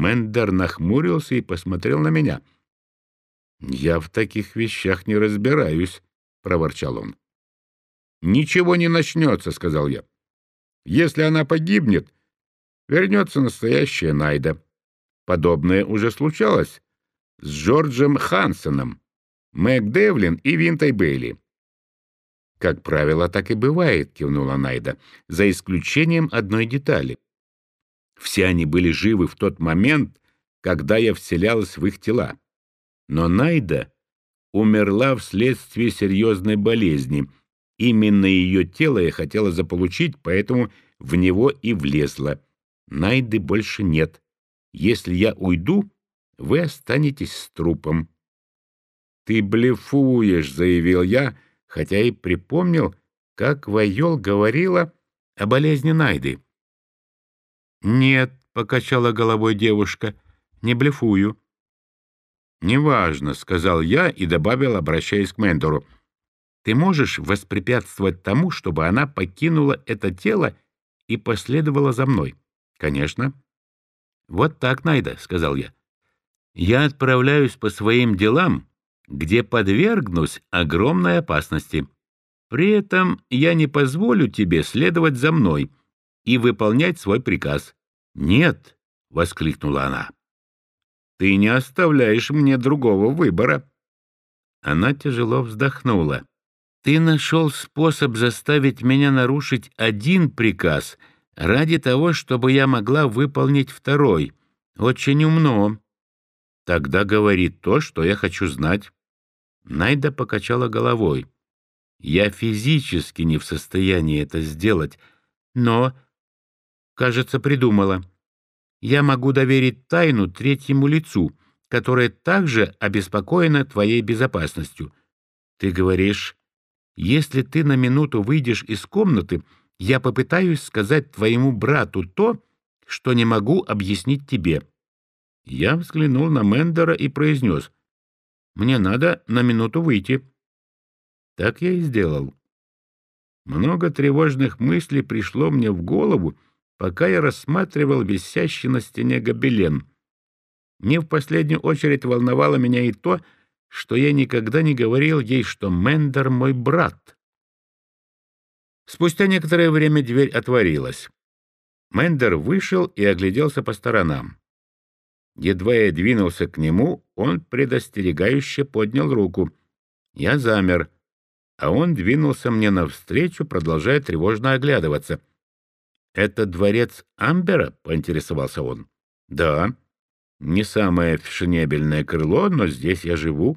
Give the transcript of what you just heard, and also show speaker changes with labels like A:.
A: Мендер нахмурился и посмотрел на меня. «Я в таких вещах не разбираюсь», — проворчал он. «Ничего не начнется», — сказал я. «Если она погибнет, вернется настоящая Найда. Подобное уже случалось с Джорджем Хансоном, Мэг Девлин и Винтой Бейли. «Как правило, так и бывает», — кивнула Найда, «за исключением одной детали. Все они были живы в тот момент, когда я вселялась в их тела. Но Найда умерла вследствие серьезной болезни. Именно ее тело я хотела заполучить, поэтому в него и влезла. Найды больше нет. Если я уйду, вы останетесь с трупом. «Ты блефуешь», — заявил я, хотя и припомнил, как Вайол говорила о болезни Найды. «Нет», — покачала головой девушка, — «не блефую». «Неважно», — сказал я и добавил, обращаясь к Мендору. «Ты можешь воспрепятствовать тому, чтобы она покинула это тело и последовала за мной?» «Конечно». «Вот так, Найда», — сказал я. «Я отправляюсь по своим делам, где подвергнусь огромной опасности. При этом я не позволю тебе следовать за мной и выполнять свой приказ». «Нет», — воскликнула она. «Ты не оставляешь мне другого выбора». Она тяжело вздохнула. «Ты нашел способ заставить меня нарушить один приказ — ради того, чтобы я могла выполнить второй. Очень умно. Тогда говори то, что я хочу знать. Найда покачала головой. Я физически не в состоянии это сделать, но, кажется, придумала. Я могу доверить тайну третьему лицу, которое также обеспокоено твоей безопасностью. Ты говоришь, если ты на минуту выйдешь из комнаты, я попытаюсь сказать твоему брату то, что не могу объяснить тебе». Я взглянул на Мендера и произнес, «Мне надо на минуту выйти». Так я и сделал. Много тревожных мыслей пришло мне в голову, пока я рассматривал висящий на стене гобелен. Не в последнюю очередь волновало меня и то, что я никогда не говорил ей, что Мендер мой брат. Спустя некоторое время дверь отворилась. Мендер вышел и огляделся по сторонам. Едва я двинулся к нему, он предостерегающе поднял руку. Я замер, а он двинулся мне навстречу, продолжая тревожно оглядываться. «Это дворец Амбера?» — поинтересовался он. «Да. Не самое фешенебельное крыло, но здесь я живу».